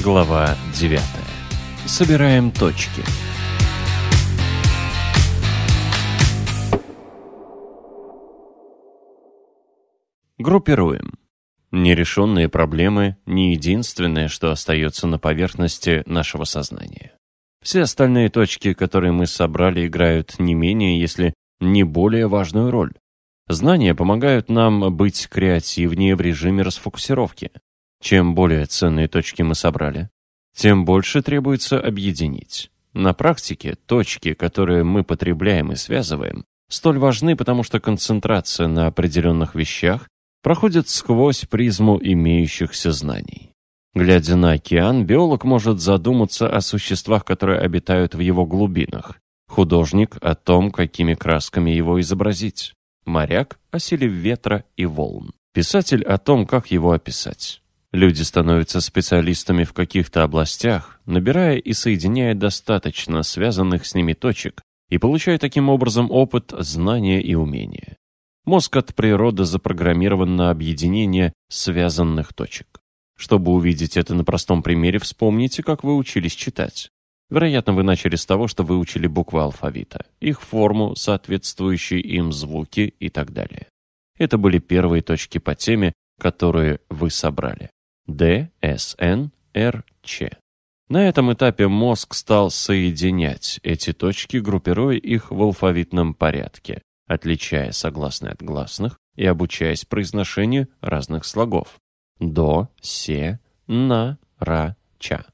Глава 9. Собираем точки. Группируем. Нерешенные проблемы – не единственное, что остается на поверхности нашего сознания. Все остальные точки, которые мы собрали, играют не менее, если не более важную роль. Знания помогают нам быть креативнее в режиме расфокусировки. Чем более ценные точки мы собрали, тем больше требуется объединить. На практике точки, которые мы потребляем и связываем, столь важны, потому что концентрация на определенных вещах проходит сквозь призму имеющихся знаний. Глядя на океан, биолог может задуматься о существах, которые обитают в его глубинах. Художник о том, какими красками его изобразить. Моряк о силе ветра и волн. Писатель о том, как его описать. Люди становятся специалистами в каких-то областях, набирая и соединяя достаточно связанных с ними точек и получая таким образом опыт, знания и умения. Мозг от природы запрограммирован на объединение связанных точек. Чтобы увидеть это на простом примере, вспомните, как вы учились читать. Вероятно, вы начали с того, что выучили буквы алфавита, их форму, соответствующие им звуки и так далее. Это были первые точки по теме, которые вы собрали. Д, С, Н, Р, Ч. На этом этапе мозг стал соединять эти точки, группируя их в алфавитном порядке, отличая согласные от гласных и обучаясь произношению разных слогов. До, се, на, ра, ча.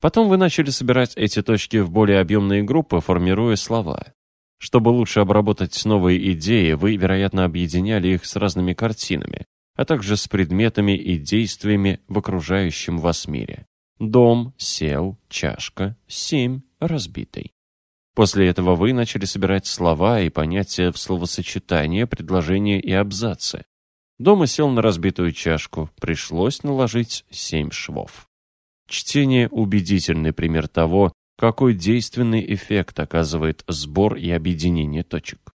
Потом вы начали собирать эти точки в более объемные группы, формируя слова. Чтобы лучше обработать новые идеи, вы, вероятно, объединяли их с разными картинами, а также с предметами и действиями в окружающем вас мире. Дом, сел, чашка, семь, разбитый. После этого вы начали собирать слова и понятия в словосочетания, предложения и абзацы. Дома сел на разбитую чашку, пришлось наложить семь швов. Чтение – убедительный пример того, какой действенный эффект оказывает сбор и объединение точек.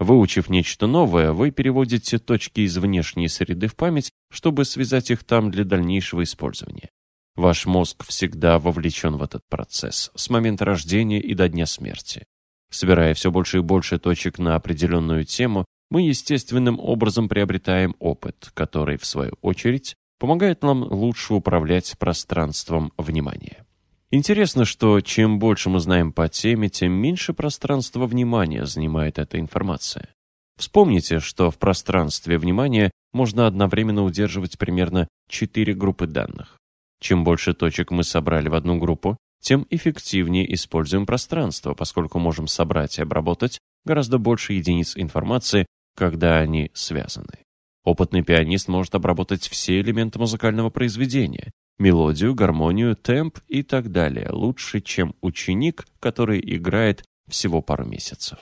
Выучив нечто новое, вы переводите точки из внешней среды в память, чтобы связать их там для дальнейшего использования. Ваш мозг всегда вовлечен в этот процесс, с момента рождения и до дня смерти. Собирая все больше и больше точек на определенную тему, мы естественным образом приобретаем опыт, который, в свою очередь, помогает нам лучше управлять пространством внимания. Интересно, что чем больше мы знаем по теме, тем меньше пространства внимания занимает эта информация. Вспомните, что в пространстве внимания можно одновременно удерживать примерно 4 группы данных. Чем больше точек мы собрали в одну группу, тем эффективнее используем пространство, поскольку можем собрать и обработать гораздо больше единиц информации, когда они связаны. Опытный пианист может обработать все элементы музыкального произведения, мелодию, гармонию, темп и так далее лучше, чем ученик, который играет всего пару месяцев.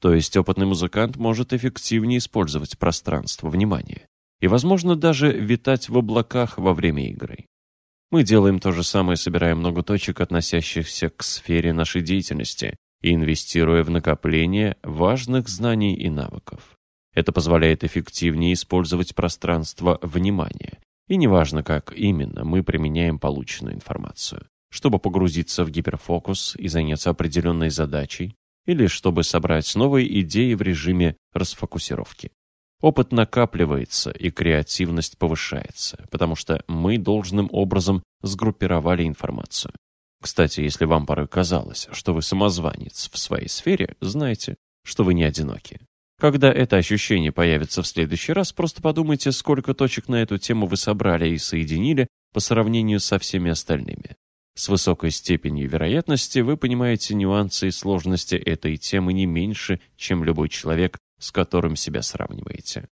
То есть опытный музыкант может эффективнее использовать пространство внимания и, возможно, даже витать в облаках во время игры. Мы делаем то же самое, собирая много точек, относящихся к сфере нашей деятельности, и инвестируя в накопление важных знаний и навыков. Это позволяет эффективнее использовать пространство внимания, и неважно, как именно мы применяем полученную информацию. Чтобы погрузиться в гиперфокус и заняться определенной задачей, или чтобы собрать новые идеи в режиме расфокусировки. Опыт накапливается и креативность повышается, потому что мы должным образом сгруппировали информацию. Кстати, если вам порой казалось, что вы самозванец в своей сфере, знайте, что вы не одиноки. Когда это ощущение появится в следующий раз, просто подумайте, сколько точек на эту тему вы собрали и соединили по сравнению со всеми остальными. С высокой степенью вероятности вы понимаете нюансы и сложности этой темы не меньше, чем любой человек, с которым себя сравниваете.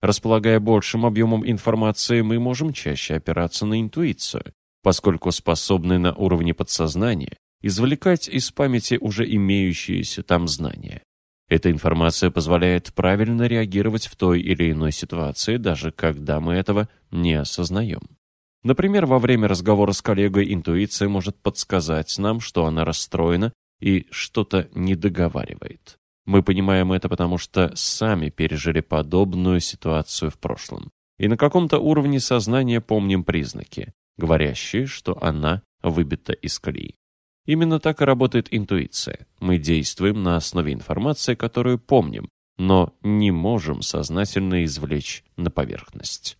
Располагая большим объемом информации, мы можем чаще опираться на интуицию, поскольку способны на уровне подсознания извлекать из памяти уже имеющиеся там знания. Эта информация позволяет правильно реагировать в той или иной ситуации, даже когда мы этого не осознаем. Например, во время разговора с коллегой интуиция может подсказать нам, что она расстроена и что-то не договаривает. Мы понимаем это, потому что сами пережили подобную ситуацию в прошлом. И на каком-то уровне сознания помним признаки. говорящие, что она выбита из колеи. Именно так и работает интуиция. Мы действуем на основе информации, которую помним, но не можем сознательно извлечь на поверхность.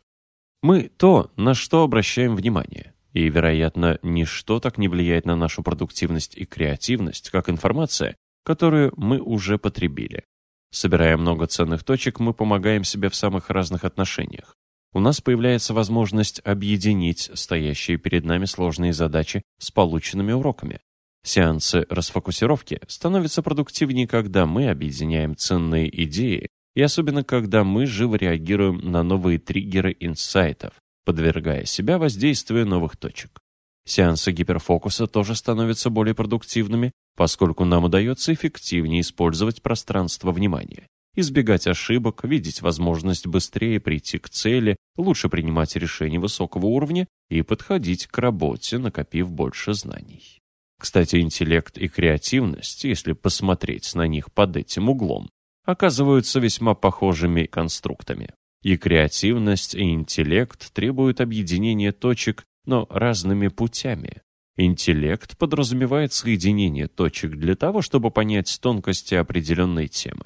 Мы то, на что обращаем внимание. И, вероятно, ничто так не влияет на нашу продуктивность и креативность, как информация, которую мы уже потребили. Собирая много ценных точек, мы помогаем себе в самых разных отношениях. У нас появляется возможность объединить стоящие перед нами сложные задачи с полученными уроками. Сеансы расфокусировки становятся продуктивнее, когда мы объединяем ценные идеи, и особенно когда мы живо реагируем на новые триггеры инсайтов, подвергая себя воздействию новых точек. Сеансы гиперфокуса тоже становятся более продуктивными, поскольку нам удается эффективнее использовать пространство внимания, избегать ошибок, видеть возможность быстрее прийти к цели, лучше принимать решения высокого уровня и подходить к работе, накопив больше знаний. Кстати, интеллект и креативность, если посмотреть на них под этим углом, оказываются весьма похожими конструктами. И креативность, и интеллект требуют объединения точек, но разными путями. Интеллект подразумевает соединение точек для того, чтобы понять тонкости определенной темы.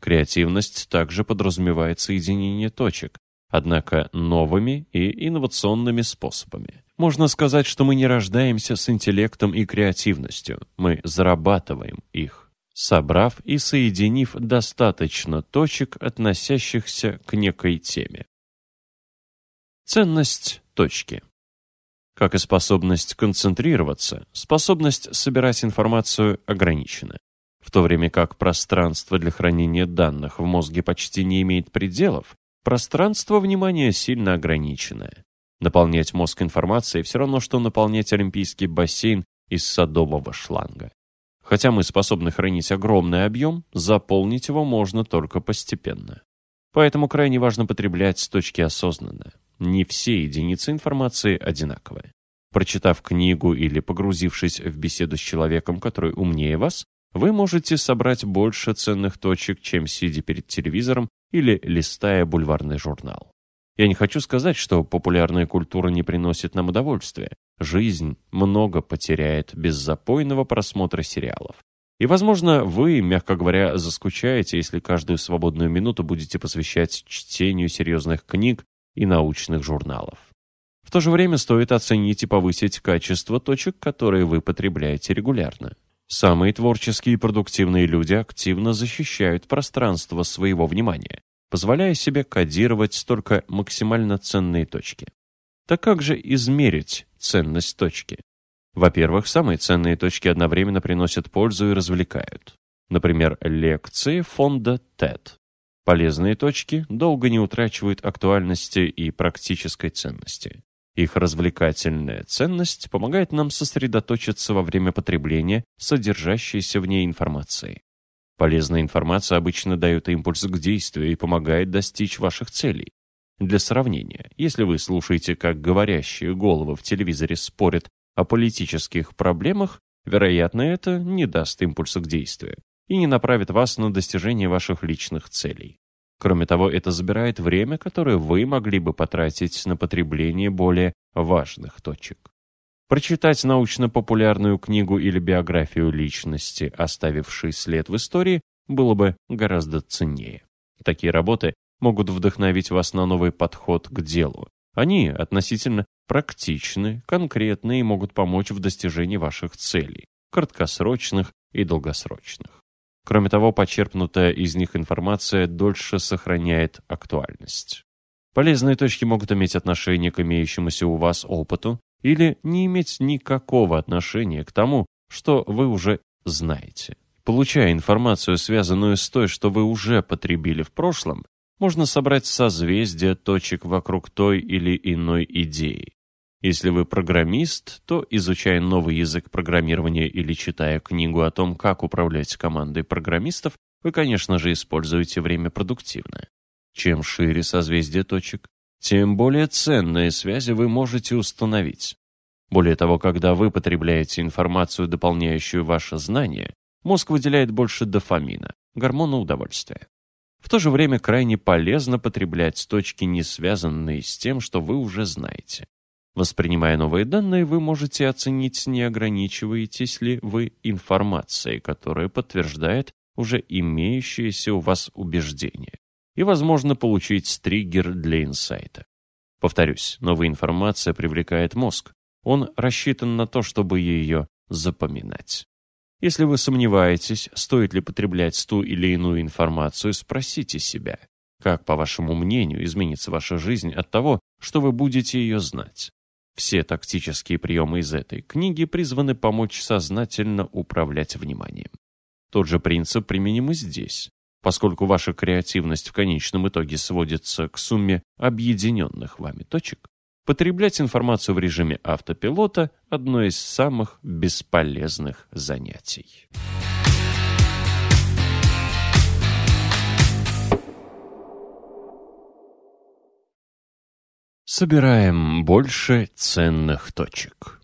Креативность также подразумевает соединение точек, однако новыми и инновационными способами. Можно сказать, что мы не рождаемся с интеллектом и креативностью, мы зарабатываем их, собрав и соединив достаточно точек, относящихся к некой теме. Ценность точки. Как и способность концентрироваться, способность собирать информацию ограничена. В то время как пространство для хранения данных в мозге почти не имеет пределов, пространство внимания сильно ограниченное. Наполнять мозг информацией все равно, что наполнять олимпийский бассейн из садового шланга. Хотя мы способны хранить огромный объем, заполнить его можно только постепенно. Поэтому крайне важно потреблять с точки осознанно. Не все единицы информации одинаковые. Прочитав книгу или погрузившись в беседу с человеком, который умнее вас, вы можете собрать больше ценных точек, чем сидя перед телевизором или листая бульварный журнал. Я не хочу сказать, что популярная культура не приносит нам удовольствия. Жизнь много потеряет без запойного просмотра сериалов. И, возможно, вы, мягко говоря, заскучаете, если каждую свободную минуту будете посвящать чтению серьезных книг и научных журналов. В то же время стоит оценить и повысить качество точек, которые вы потребляете регулярно. Самые творческие и продуктивные люди активно защищают пространство своего внимания, позволяя себе кодировать только максимально ценные точки. Так как же измерить ценность точки? Во-первых, самые ценные точки одновременно приносят пользу и развлекают. Например, лекции фонда TED. Полезные точки долго не утрачивают актуальности и практической ценности. Их развлекательная ценность помогает нам сосредоточиться во время потребления содержащейся в ней информации. Полезная информация обычно дает импульс к действию и помогает достичь ваших целей. Для сравнения, если вы слушаете, как говорящие головы в телевизоре спорят о политических проблемах, вероятно, это не даст импульса к действию и не направит вас на достижение ваших личных целей. Кроме того, это забирает время, которое вы могли бы потратить на потребление более важных точек. Прочитать научно-популярную книгу или биографию личности, оставившей след в истории, было бы гораздо ценнее. Такие работы могут вдохновить вас на новый подход к делу. Они относительно практичны, конкретны и могут помочь в достижении ваших целей, краткосрочных и долгосрочных. Кроме того, почерпнутая из них информация дольше сохраняет актуальность. Полезные точки могут иметь отношение к имеющемуся у вас опыту или не иметь никакого отношения к тому, что вы уже знаете. Получая информацию, связанную с той, что вы уже потребили в прошлом, можно собрать созвездие точек вокруг той или иной идеи. Если вы программист, то, изучая новый язык программирования или читая книгу о том, как управлять командой программистов, вы, конечно же, используете время продуктивно. Чем шире созвездие точек, тем более ценные связи вы можете установить. Более того, когда вы потребляете информацию, дополняющую ваше знание, мозг выделяет больше дофамина, гормона удовольствия. В то же время крайне полезно потреблять точки, не связанные с тем, что вы уже знаете. Воспринимая новые данные, вы можете оценить, не ограничиваетесь ли вы информацией, которая подтверждает уже имеющиеся у вас убеждения, и, возможно, получить триггер для инсайта. Повторюсь, новая информация привлекает мозг. Он рассчитан на то, чтобы ее запоминать. Если вы сомневаетесь, стоит ли потреблять ту или иную информацию, спросите себя, как, по вашему мнению, изменится ваша жизнь от того, что вы будете ее знать. Все тактические приемы из этой книги призваны помочь сознательно управлять вниманием. Тот же принцип применим и здесь, поскольку ваша креативность в конечном итоге сводится к сумме объединенных вами точек. Потреблять информацию в режиме автопилота – одно из самых бесполезных занятий. Собираем больше ценных точек.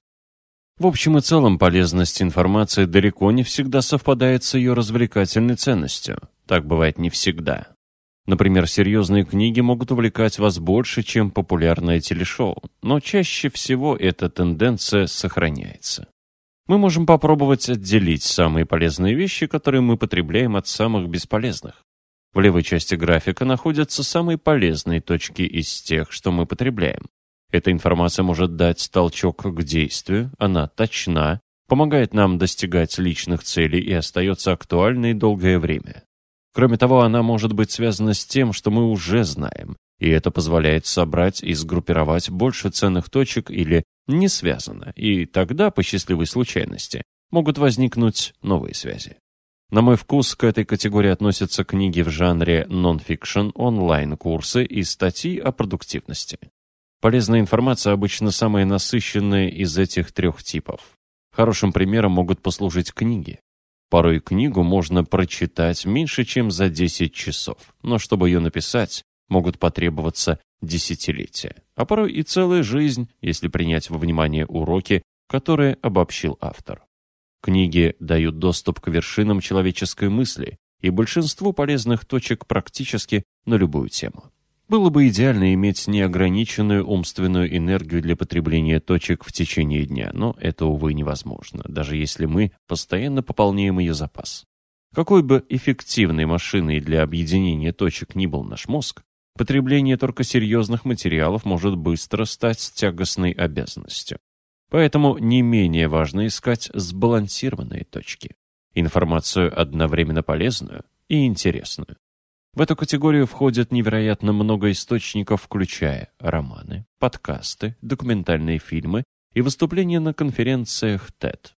В общем и целом, полезность информации далеко не всегда совпадает с ее развлекательной ценностью. Так бывает не всегда. Например, серьезные книги могут увлекать вас больше, чем популярное телешоу, но чаще всего эта тенденция сохраняется. Мы можем попробовать отделить самые полезные вещи, которые мы потребляем, от самых бесполезных. В левой части графика находятся самые полезные точки из тех, что мы потребляем. Эта информация может дать толчок к действию, она точна, помогает нам достигать личных целей и остается актуальной долгое время. Кроме того, она может быть связана с тем, что мы уже знаем, и это позволяет собрать и сгруппировать больше ценных точек или не связано, и тогда, по счастливой случайности, могут возникнуть новые связи. На мой вкус, к этой категории относятся книги в жанре нон-фикшн, онлайн-курсы и статьи о продуктивности. Полезная информация обычно самая насыщенная из этих трех типов. Хорошим примером могут послужить книги. Порой книгу можно прочитать меньше, чем за 10 часов, но чтобы ее написать, могут потребоваться десятилетия, а порой и целая жизнь, если принять во внимание уроки, которые обобщил автор. Книги дают доступ к вершинам человеческой мысли и большинству полезных точек практически на любую тему. Было бы идеально иметь неограниченную умственную энергию для потребления точек в течение дня, но это, увы, невозможно, даже если мы постоянно пополняем ее запас. Какой бы эффективной машиной для объединения точек ни был наш мозг, потребление только серьезных материалов может быстро стать тягостной обязанностью. Поэтому не менее важно искать сбалансированные точки. Информацию одновременно полезную и интересную. В эту категорию входит невероятно много источников, включая романы, подкасты, документальные фильмы и выступления на конференциях TED.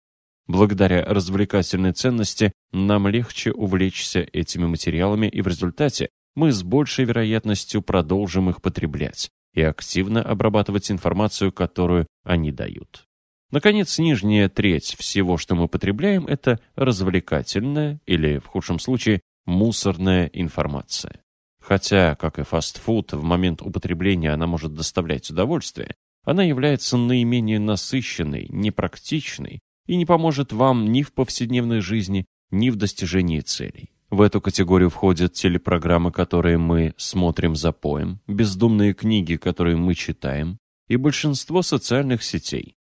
Благодаря развлекательной ценности нам легче увлечься этими материалами, и в результате мы с большей вероятностью продолжим их потреблять и активно обрабатывать информацию, которую они дают. Наконец, нижняя треть всего, что мы потребляем, это развлекательная или, в худшем случае, мусорная информация. Хотя, как и фастфуд, в момент употребления она может доставлять удовольствие, она является наименее насыщенной, непрактичной и не поможет вам ни в повседневной жизни, ни в достижении целей. В эту категорию входят телепрограммы, которые мы смотрим за поем, бездумные книги, которые мы читаем, и большинство социальных сетей.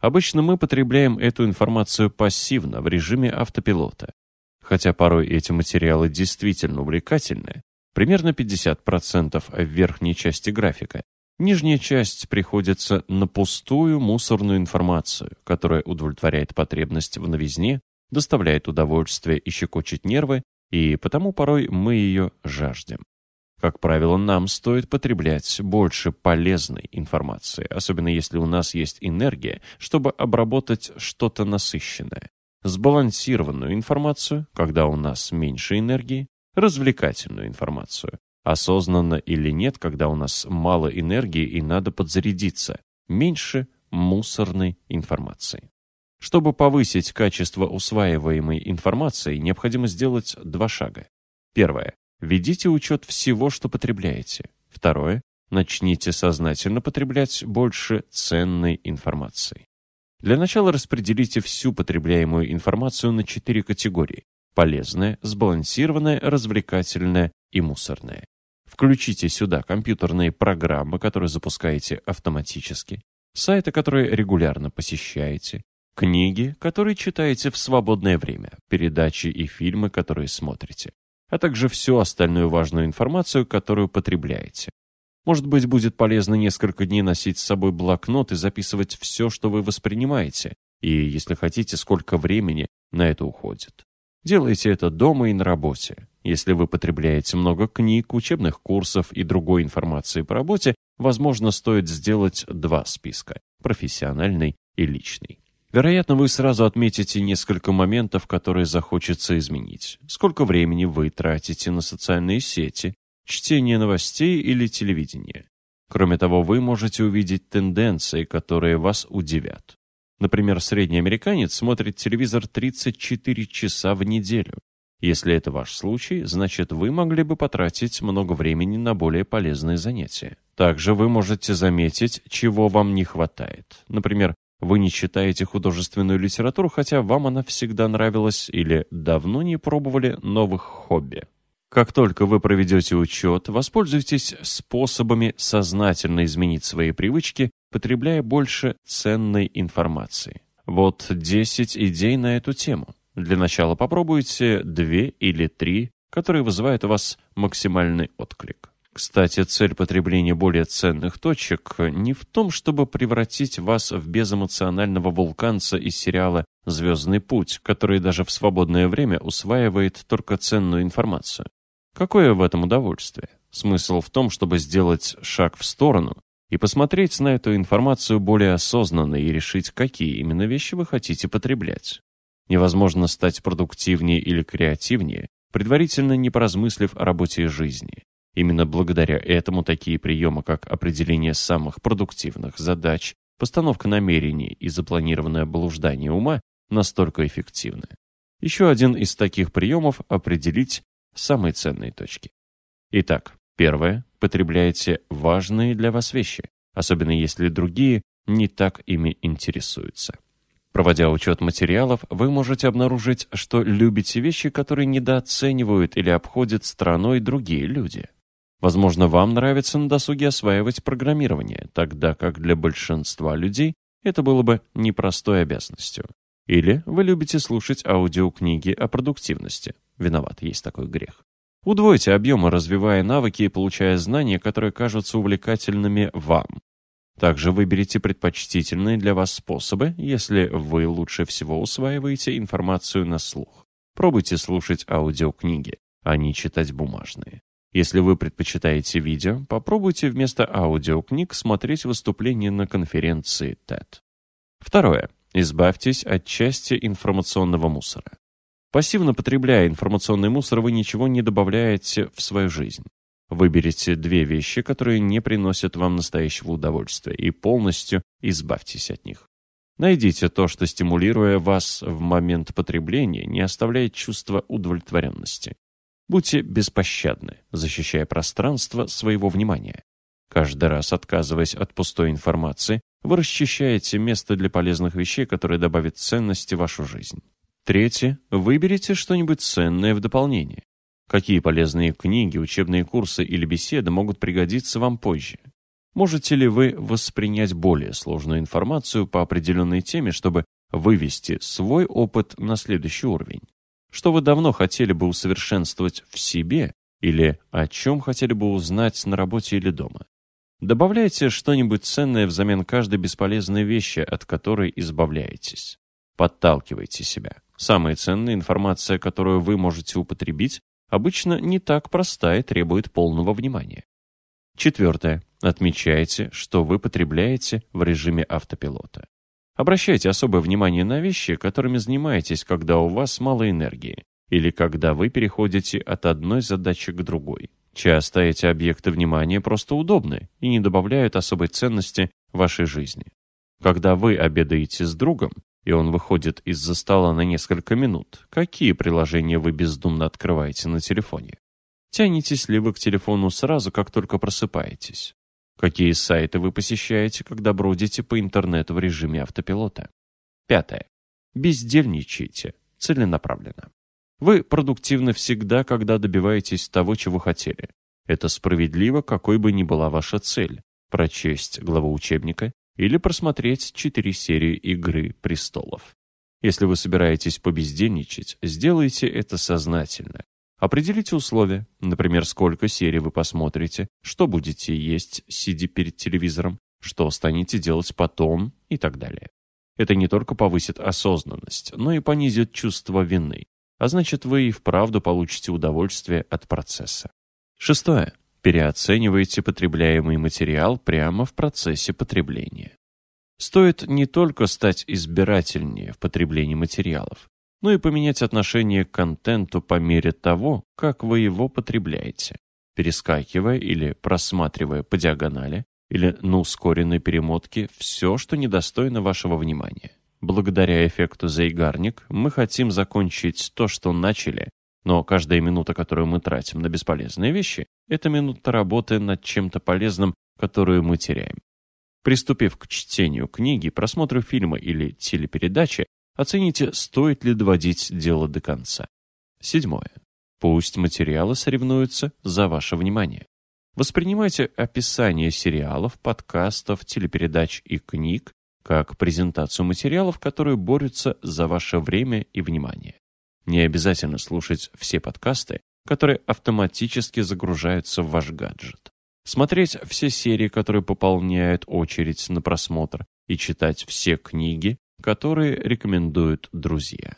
Обычно мы потребляем эту информацию пассивно, в режиме автопилота. Хотя порой эти материалы действительно увлекательны, примерно 50% в верхней части графика, нижняя часть приходится на пустую мусорную информацию, которая удовлетворяет потребность в новизне, доставляет удовольствие и щекочет нервы, и потому порой мы ее жаждем. Как правило, нам стоит потреблять больше полезной информации, особенно если у нас есть энергия, чтобы обработать что-то насыщенное. Сбалансированную информацию, когда у нас меньше энергии, развлекательную информацию, осознанно или нет, когда у нас мало энергии и надо подзарядиться, меньше мусорной информации. Чтобы повысить качество усваиваемой информации, необходимо сделать два шага. Первое. Ведите учет всего, что потребляете. Второе. Начните сознательно потреблять больше ценной информации. Для начала распределите всю потребляемую информацию на четыре категории. Полезная, сбалансированная, развлекательная и мусорная. Включите сюда компьютерные программы, которые запускаете автоматически, сайты, которые регулярно посещаете, книги, которые читаете в свободное время, передачи и фильмы, которые смотрите, а также всю остальную важную информацию, которую потребляете. Может быть, будет полезно несколько дней носить с собой блокнот и записывать все, что вы воспринимаете, и, если хотите, сколько времени на это уходит. Делайте это дома и на работе. Если вы потребляете много книг, учебных курсов и другой информации по работе, возможно, стоит сделать два списка – профессиональный и личный. Вероятно, вы сразу отметите несколько моментов, которые захочется изменить. Сколько времени вы тратите на социальные сети, чтение новостей или телевидение. Кроме того, вы можете увидеть тенденции, которые вас удивят. Например, средний американец смотрит телевизор 34 часа в неделю. Если это ваш случай, значит вы могли бы потратить много времени на более полезные занятия. Также вы можете заметить, чего вам не хватает. Например, вы не читаете художественную литературу, хотя вам она всегда нравилась, или давно не пробовали новых хобби. Как только вы проведете учет, воспользуйтесь способами сознательно изменить свои привычки, потребляя больше ценной информации. Вот 10 идей на эту тему. Для начала попробуйте две или три, которые вызывают у вас максимальный отклик. Кстати, цель потребления более ценных точек не в том, чтобы превратить вас в безэмоционального вулканца из сериала «Звездный путь», который даже в свободное время усваивает только ценную информацию. Какое в этом удовольствие? Смысл в том, чтобы сделать шаг в сторону и посмотреть на эту информацию более осознанно и решить, какие именно вещи вы хотите потреблять. Невозможно стать продуктивнее или креативнее, предварительно не поразмыслив о работе и жизни. Именно благодаря этому такие приемы, как определение самых продуктивных задач, постановка намерений и запланированное блуждание ума, настолько эффективны. Еще один из таких приемов – определить самые ценные точки. Итак, первое – потребляйте важные для вас вещи, особенно если другие не так ими интересуются. Проводя учет материалов, вы можете обнаружить, что любите вещи, которые недооценивают или обходят стороной другие люди. Возможно, вам нравится на досуге осваивать программирование, тогда как для большинства людей это было бы непростой обязанностью. Или вы любите слушать аудиокниги о продуктивности. Виноват, есть такой грех. Удвойте объемы, развивая навыки и получая знания, которые кажутся увлекательными вам. Также выберите предпочтительные для вас способы, если вы лучше всего усваиваете информацию на слух. Пробуйте слушать аудиокниги, а не читать бумажные. Если вы предпочитаете видео, попробуйте вместо аудиокниг смотреть выступления на конференции TED. Второе. Избавьтесь от части информационного мусора. Пассивно потребляя информационный мусор, вы ничего не добавляете в свою жизнь. Выберите две вещи, которые не приносят вам настоящего удовольствия, и полностью избавьтесь от них. Найдите то, что, стимулируя вас в момент потребления, не оставляет чувства удовлетворенности. Будьте беспощадны, защищая пространство своего внимания. Каждый раз отказываясь от пустой информации, вы расчищаете место для полезных вещей, которые добавят ценности в вашу жизнь. Третье. Выберите что-нибудь ценное в дополнение. Какие полезные книги, учебные курсы или беседы могут пригодиться вам позже? Можете ли вы воспринять более сложную информацию по определенной теме, чтобы вывести свой опыт на следующий уровень? Что вы давно хотели бы усовершенствовать в себе или о чем хотели бы узнать на работе или дома? Добавляйте что-нибудь ценное взамен каждой бесполезной вещи, от которой избавляетесь. Подталкивайте себя. Самая ценная информация, которую вы можете употребить, обычно не так проста и требует полного внимания. Четвертое. Отмечайте, что вы потребляете в режиме автопилота. Обращайте особое внимание на вещи, которыми занимаетесь, когда у вас мало энергии, или когда вы переходите от одной задачи к другой. Часто эти объекты внимания просто удобны и не добавляют особой ценности вашей жизни. Когда вы обедаете с другом, и он выходит из-за стола на несколько минут, какие приложения вы бездумно открываете на телефоне? Тянетесь ли вы к телефону сразу, как только просыпаетесь? Какие сайты вы посещаете, когда бродите по интернету в режиме автопилота? Пятое. Бездельничайте целенаправленно. Вы продуктивны всегда, когда добиваетесь того, чего хотели. Это справедливо, какой бы ни была ваша цель. Прочесть главу учебника, или просмотреть 4 серии «Игры престолов». Если вы собираетесь побездельничать, сделайте это сознательно. Определите условия, например, сколько серий вы посмотрите, что будете есть, сидя перед телевизором, что станете делать потом и так далее. Это не только повысит осознанность, но и понизит чувство вины, а значит вы и вправду получите удовольствие от процесса. Шестое. Переоценивайте потребляемый материал прямо в процессе потребления. Стоит не только стать избирательнее в потреблении материалов, но и поменять отношение к контенту по мере того, как вы его потребляете, перескакивая или просматривая по диагонали, или на ускоренной перемотке все, что недостойно вашего внимания. Благодаря эффекту «Зайгарник» мы хотим закончить то, что начали, но каждая минута, которую мы тратим на бесполезные вещи, это минута работы над чем-то полезным, которую мы теряем. Приступив к чтению книги, просмотру фильма или телепередачи, оцените, стоит ли доводить дело до конца. Седьмое. Пусть материалы соревнуются за ваше внимание. Воспринимайте описание сериалов, подкастов, телепередач и книг как презентацию материалов, которые борются за ваше время и внимание. Не обязательно слушать все подкасты, которые автоматически загружаются в ваш гаджет. Смотреть все серии, которые пополняют очередь на просмотр, и читать все книги, которые рекомендуют друзья.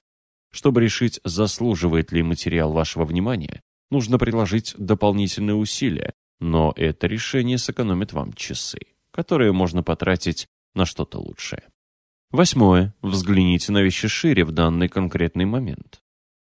Чтобы решить, заслуживает ли материал вашего внимания, нужно приложить дополнительные усилия, но это решение сэкономит вам часы, которые можно потратить на что-то лучшее. Восьмое. Взгляните на вещи шире в данный конкретный момент.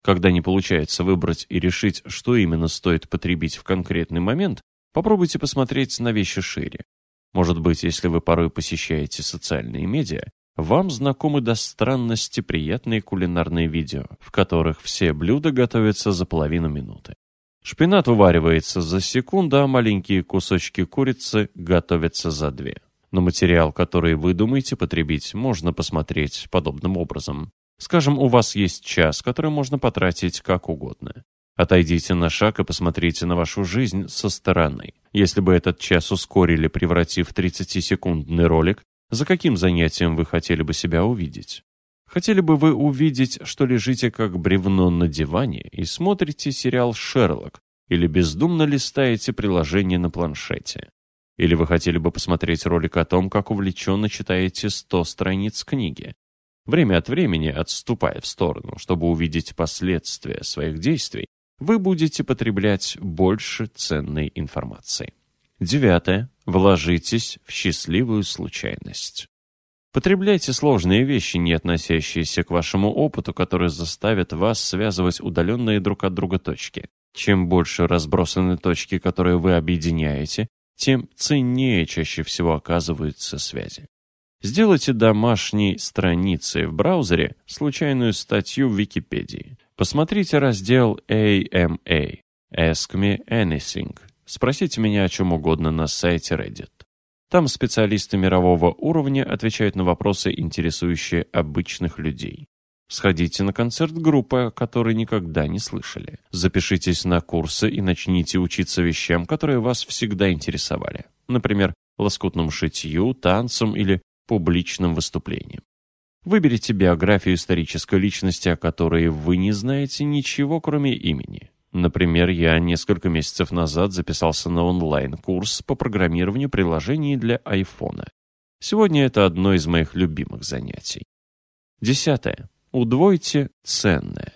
Когда не получается выбрать и решить, что именно стоит потребить в конкретный момент, попробуйте посмотреть на вещи шире. Может быть, если вы порой посещаете социальные медиа, вам знакомы до странности приятные кулинарные видео, в которых все блюда готовятся за половину минуты. Шпинат уваривается за секунду, а маленькие кусочки курицы готовятся за две. Но материал, который вы думаете потребить, можно посмотреть подобным образом. Скажем, у вас есть час, который можно потратить как угодно. Отойдите на шаг и посмотрите на вашу жизнь со стороны. Если бы этот час ускорили, превратив в 30-секундный ролик, за каким занятием вы хотели бы себя увидеть? Хотели бы вы увидеть, что лежите как бревно на диване и смотрите сериал «Шерлок» или бездумно листаете приложение на планшете? Или вы хотели бы посмотреть ролик о том, как увлеченно читаете 100 страниц книги? Время от времени, отступая в сторону, чтобы увидеть последствия своих действий, вы будете потреблять больше ценной информации. Девятое. Вложитесь в счастливую случайность. Потребляйте сложные вещи, не относящиеся к вашему опыту, которые заставят вас связывать удаленные друг от друга точки. Чем больше разбросаны точки, которые вы объединяете, тем ценнее чаще всего оказываются связи. Сделайте домашней страницей в браузере случайную статью в Википедии. Посмотрите раздел AMA Ask Me Anything. Спросите меня о чем угодно на сайте Reddit. Там специалисты мирового уровня отвечают на вопросы, интересующие обычных людей. Сходите на концерт группы, о которой никогда не слышали. Запишитесь на курсы и начните учиться вещам, которые вас всегда интересовали. Например, лоскутному шитью, танцам или публичным выступлением. Выберите биографию исторической личности, о которой вы не знаете ничего, кроме имени. Например, я несколько месяцев назад записался на онлайн-курс по программированию приложений для айфона. Сегодня это одно из моих любимых занятий. Десятое. Удвойте ценное.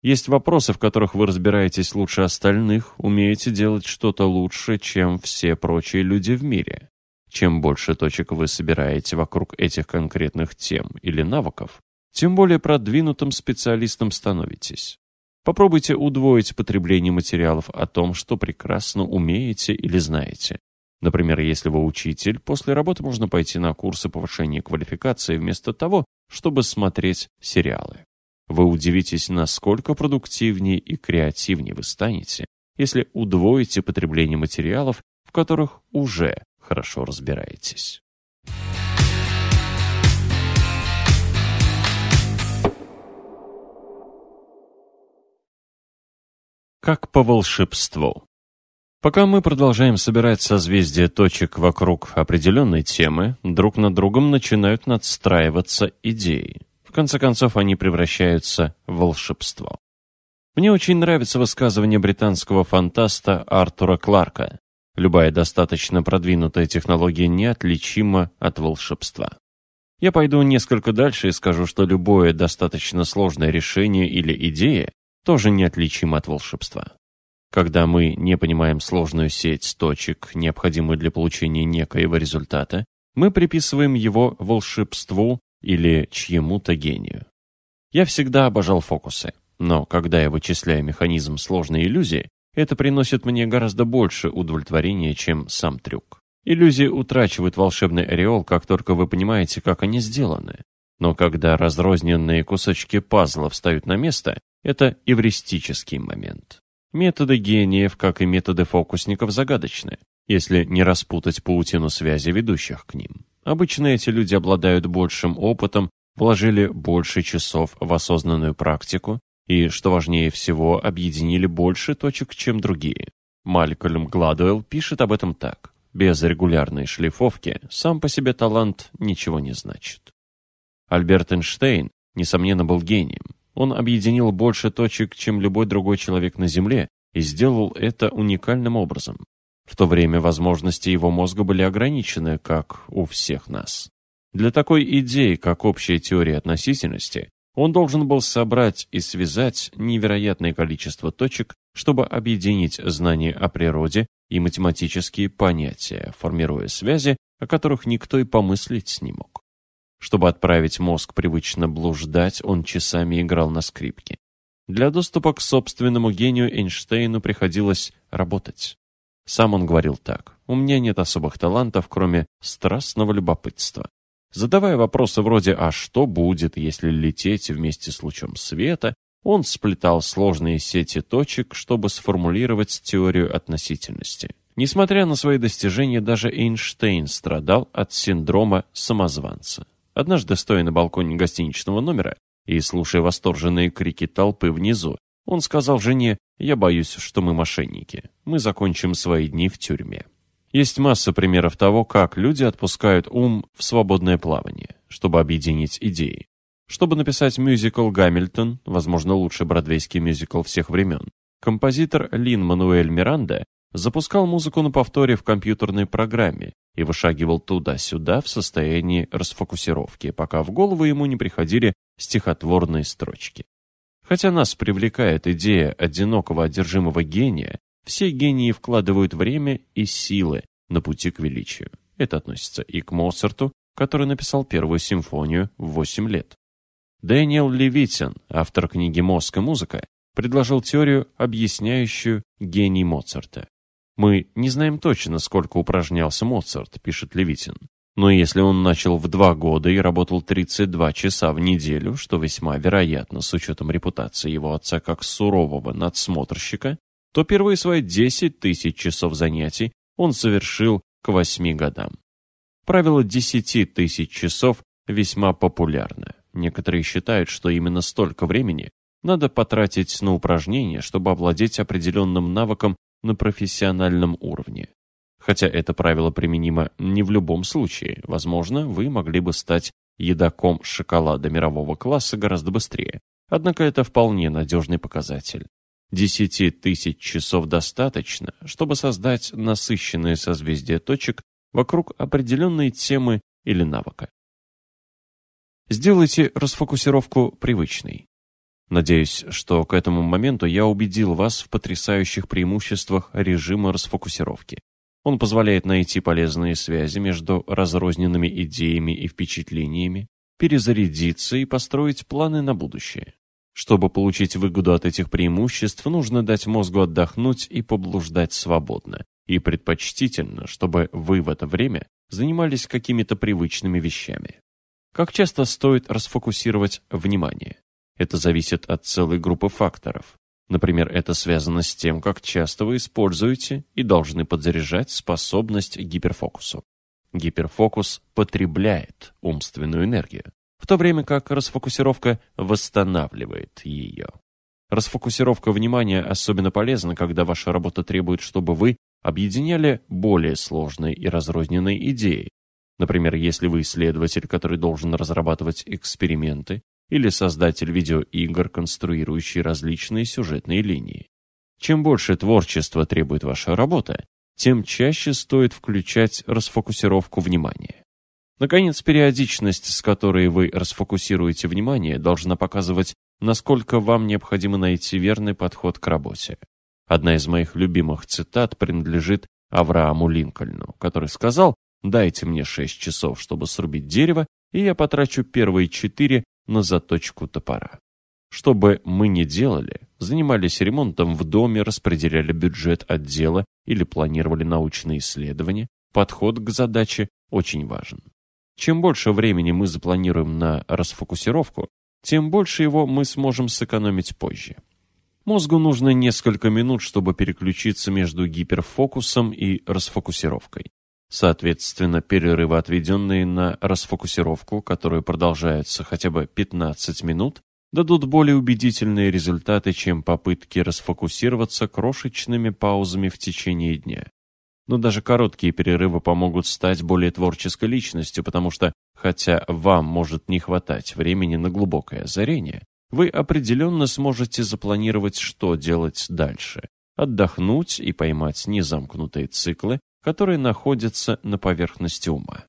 Есть вопросы, в которых вы разбираетесь лучше остальных, умеете делать что-то лучше, чем все прочие люди в мире. Чем больше точек вы собираете вокруг этих конкретных тем или навыков, тем более продвинутым специалистом становитесь. Попробуйте удвоить потребление материалов о том, что прекрасно умеете или знаете. Например, если вы учитель, после работы можно пойти на курсы повышения квалификации вместо того, чтобы смотреть сериалы. Вы удивитесь, насколько продуктивнее и креативнее вы станете, если удвоите потребление материалов, в которых уже хорошо разбираетесь. Как по волшебству. Пока мы продолжаем собирать созвездия точек вокруг определенной темы, друг над другом начинают надстраиваться идеи. В конце концов, они превращаются в волшебство. Мне очень нравится высказывание британского фантаста Артура Кларка. Любая достаточно продвинутая технология неотличима от волшебства. Я пойду несколько дальше и скажу, что любое достаточно сложное решение или идея тоже неотличимо от волшебства. Когда мы не понимаем сложную сеть точек, необходимую для получения некоего результата, мы приписываем его волшебству или чьему-то гению. Я всегда обожал фокусы, но когда я вычисляю механизм сложной иллюзии, это приносит мне гораздо больше удовлетворения, чем сам трюк. Иллюзии утрачивают волшебный ореол, как только вы понимаете, как они сделаны. Но когда разрозненные кусочки пазла встают на место, это эвристический момент. Методы гениев, как и методы фокусников, загадочны, если не распутать паутину связи, ведущих к ним. Обычно эти люди обладают большим опытом, вложили больше часов в осознанную практику и, что важнее всего, объединили больше точек, чем другие. Малькольм Гладуэлл пишет об этом так. Без регулярной шлифовки сам по себе талант ничего не значит. Альберт Эйнштейн, несомненно, был гением. Он объединил больше точек, чем любой другой человек на Земле, и сделал это уникальным образом. В то время возможности его мозга были ограничены, как у всех нас. Для такой идеи, как общая теория относительности, он должен был собрать и связать невероятное количество точек, чтобы объединить знания о природе и математические понятия, формируя связи, о которых никто и помыслить не мог. Чтобы отправить мозг привычно блуждать, он часами играл на скрипке. Для доступа к собственному гению Эйнштейну приходилось работать. Сам он говорил так. «У меня нет особых талантов, кроме страстного любопытства». Задавая вопросы вроде «А что будет, если лететь вместе с лучом света?», он сплетал сложные сети точек, чтобы сформулировать теорию относительности. Несмотря на свои достижения, даже Эйнштейн страдал от синдрома самозванца. Однажды, стоя на балконе гостиничного номера и слушая восторженные крики толпы внизу, он сказал жене, «Я боюсь, что мы мошенники. Мы закончим свои дни в тюрьме». Есть масса примеров того, как люди отпускают ум в свободное плавание, чтобы объединить идеи. Чтобы написать мюзикл «Гамильтон», возможно, лучший бродвейский мюзикл всех времен, композитор Лин Мануэль Миранда запускал музыку на повторе в компьютерной программе и вышагивал туда-сюда в состоянии расфокусировки, пока в голову ему не приходили стихотворные строчки. Хотя нас привлекает идея одинокого одержимого гения, все гении вкладывают время и силы на пути к величию. Это относится и к Моцарту, который написал первую симфонию в 8 лет. Дэниел Левитин, автор книги «Мозг и музыка», предложил теорию, объясняющую гений Моцарта. Мы не знаем точно, сколько упражнялся Моцарт, пишет Левитин. Но если он начал в два года и работал 32 часа в неделю, что весьма вероятно с учетом репутации его отца как сурового надсмотрщика, то первые свои 10 тысяч часов занятий он совершил к 8 годам. Правило 10 тысяч часов весьма популярно. Некоторые считают, что именно столько времени надо потратить на упражнения, чтобы овладеть определенным навыком на профессиональном уровне. Хотя это правило применимо не в любом случае. Возможно, вы могли бы стать едоком шоколада мирового класса гораздо быстрее. Однако это вполне надежный показатель. Десяти тысяч часов достаточно, чтобы создать насыщенное созвездие точек вокруг определенной темы или навыка. Сделайте расфокусировку привычной. Надеюсь, что к этому моменту я убедил вас в потрясающих преимуществах режима расфокусировки. Он позволяет найти полезные связи между разрозненными идеями и впечатлениями, перезарядиться и построить планы на будущее. Чтобы получить выгоду от этих преимуществ, нужно дать мозгу отдохнуть и поблуждать свободно. И предпочтительно, чтобы вы в это время занимались какими-то привычными вещами. Как часто стоит расфокусировать внимание? Это зависит от целой группы факторов. Например, это связано с тем, как часто вы используете и должны подзаряжать способность к гиперфокусу. Гиперфокус потребляет умственную энергию, в то время как расфокусировка восстанавливает ее. Расфокусировка внимания особенно полезна, когда ваша работа требует, чтобы вы объединяли более сложные и разрозненные идеи. Например, если вы исследователь, который должен разрабатывать эксперименты, или создатель видеоигр, конструирующий различные сюжетные линии. Чем больше творчества требует ваша работа, тем чаще стоит включать расфокусировку внимания. Наконец, периодичность, с которой вы расфокусируете внимание, должна показывать, насколько вам необходимо найти верный подход к работе. Одна из моих любимых цитат принадлежит Аврааму Линкольну, который сказал «Дайте мне 6 часов, чтобы срубить дерево, и я потрачу первые 4 на заточку топора». Что бы мы ни делали, занимались ремонтом в доме, распределяли бюджет отдела или планировали научные исследования, подход к задаче очень важен. Чем больше времени мы запланируем на расфокусировку, тем больше его мы сможем сэкономить позже. Мозгу нужно несколько минут, чтобы переключиться между гиперфокусом и расфокусировкой. Соответственно, перерывы, отведенные на расфокусировку, которые продолжаются хотя бы 15 минут, дадут более убедительные результаты, чем попытки расфокусироваться крошечными паузами в течение дня. Но даже короткие перерывы помогут стать более творческой личностью, потому что, хотя вам может не хватать времени на глубокое озарение, вы определенно сможете запланировать, что делать дальше, отдохнуть и поймать незамкнутые циклы, которые находятся на поверхности ума.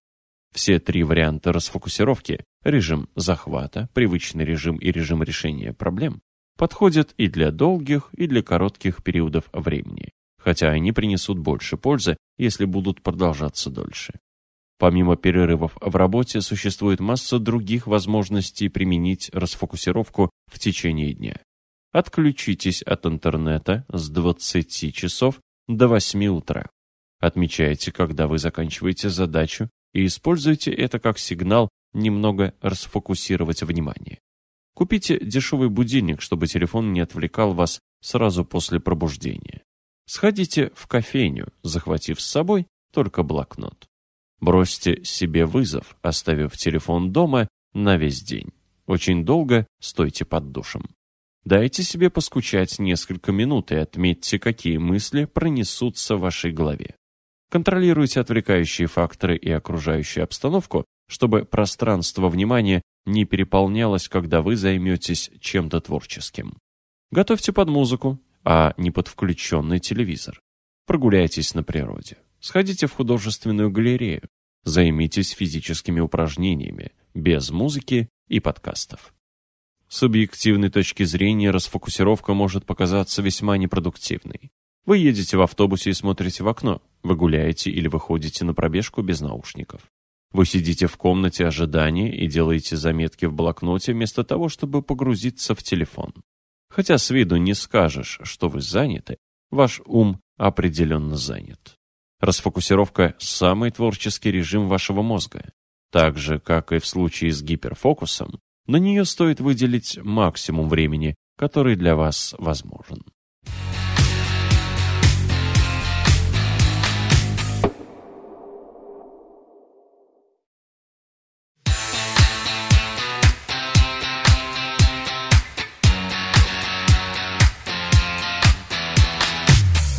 Все три варианта расфокусировки – режим захвата, привычный режим и режим решения проблем – подходят и для долгих, и для коротких периодов времени, хотя они принесут больше пользы, если будут продолжаться дольше. Помимо перерывов в работе, существует масса других возможностей применить расфокусировку в течение дня. Отключитесь от интернета с 20 часов до 8 утра. Отмечайте, когда вы заканчиваете задачу, и используйте это как сигнал немного расфокусировать внимание. Купите дешевый будильник, чтобы телефон не отвлекал вас сразу после пробуждения. Сходите в кофейню, захватив с собой только блокнот. Бросьте себе вызов, оставив телефон дома на весь день. Очень долго стойте под душем. Дайте себе поскучать несколько минут и отметьте, какие мысли пронесутся в вашей голове. Контролируйте отвлекающие факторы и окружающую обстановку, чтобы пространство внимания не переполнялось, когда вы займетесь чем-то творческим. Готовьте под музыку, а не под включенный телевизор. Прогуляйтесь на природе. Сходите в художественную галерею. Займитесь физическими упражнениями, без музыки и подкастов. С объективной точки зрения расфокусировка может показаться весьма непродуктивной. Вы едете в автобусе и смотрите в окно. Вы гуляете или выходите на пробежку без наушников. Вы сидите в комнате ожидания и делаете заметки в блокноте вместо того, чтобы погрузиться в телефон. Хотя с виду не скажешь, что вы заняты, ваш ум определенно занят. Расфокусировка – самый творческий режим вашего мозга. Так же, как и в случае с гиперфокусом, на нее стоит выделить максимум времени, который для вас возможен.